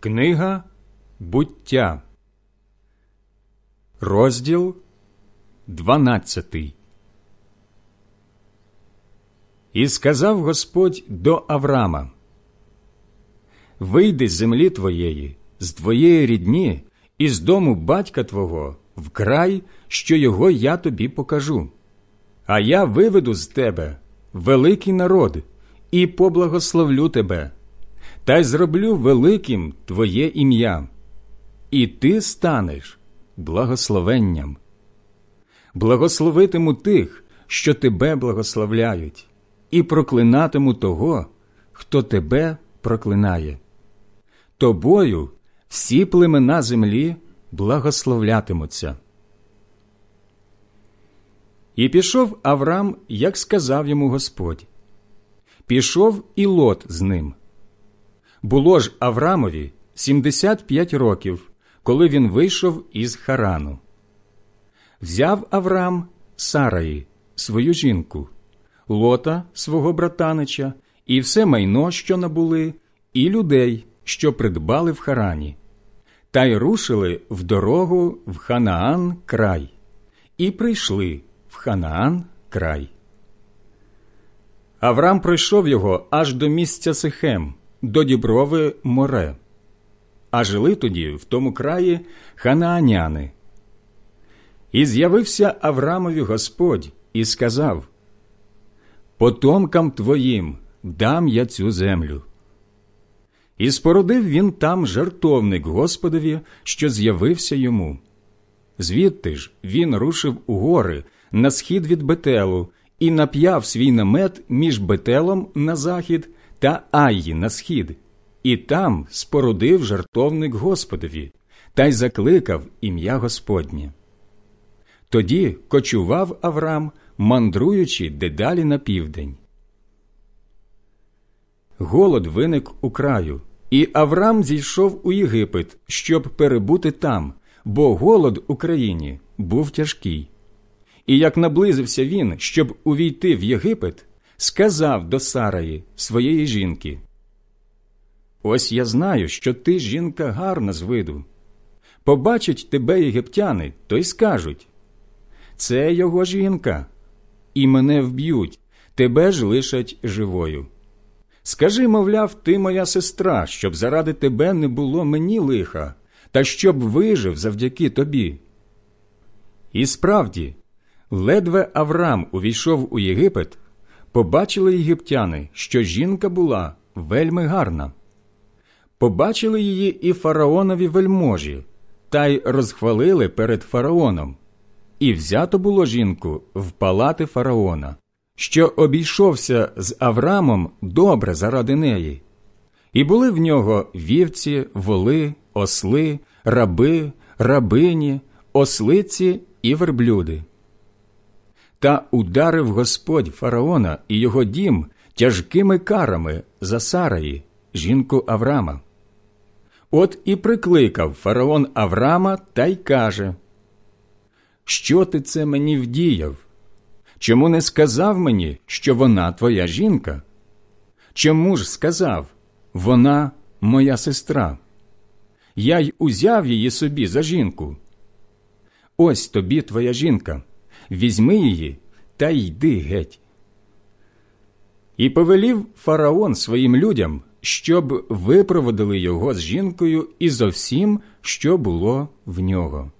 Книга буття, розділ 12 І сказав Господь до Авраама: Вийди з землі твоєї, з твоєї рідні і з дому батька твого в край, що його я тобі покажу. А я виведу з тебе великий народ і поблагословлю тебе та й зроблю великим Твоє ім'я, і ти станеш благословенням. Благословитиму тих, що тебе благословляють, і проклинатиму того, хто тебе проклинає. Тобою всі племена землі благословлятимуться. І пішов Авраам, як сказав йому Господь. Пішов і лот з ним. Було ж Аврамові 75 років, коли він вийшов із Харану. Взяв Авраам Сараї, свою жінку, лота свого братанича, і все майно, що набули, і людей, що придбали в Харані, та й рушили в дорогу в Ханаан край, і прийшли в Ханаан край. Авраам пройшов його аж до місця Сихем до діброви море, а жили тоді в тому краї ханааняни. І з'явився Аврамові Господь і сказав: Потомкам твоїм дам я цю землю. І спородив він там жартовник Господові, що з'явився йому. Звідти ж він рушив у гори на схід від Бетелу і нап'яв свій намет між Бетелом на захід та Аї на схід, і там спорудив жартовник Господові та й закликав ім'я Господнє. Тоді кочував Авраам, мандруючи дедалі на південь. Голод виник у краю, і Авраам зійшов у Єгипет, щоб перебути там, бо голод у країні був тяжкий. І як наблизився він, щоб увійти в Єгипет, сказав до Сараї, своєї жінки: Ось я знаю, що ти жінка гарна з виду. Побачать тебе єгиптяни, то й скажуть це його жінка, і мене вб'ють, тебе ж лишать живою. Скажи, мовляв, ти моя сестра, щоб заради тебе не було мені лиха, та щоб вижив завдяки тобі. І справді, ледве Авраам увійшов у Єгипет, побачили єгиптяни, що жінка була вельми гарна. Побачили її і фараонові вельможі, та й розхвалили перед фараоном. І взято було жінку в палати фараона, що обійшовся з Аврамом добре заради неї. І були в нього вівці, воли, осли, раби, рабині, ослиці і верблюди. Та ударив Господь фараона і його дім тяжкими карами за Сараї, жінку Аврама. От і прикликав фараон Аврама та й каже: Що ти це мені вдіяв? Чому не сказав мені, що вона твоя жінка? Чому ж сказав вона моя сестра? Я й узяв її собі за жінку. Ось тобі твоя жінка візьми її та йди геть. І повелів фараон своїм людям, щоб випроводили його з жінкою і зо всім, що було в нього.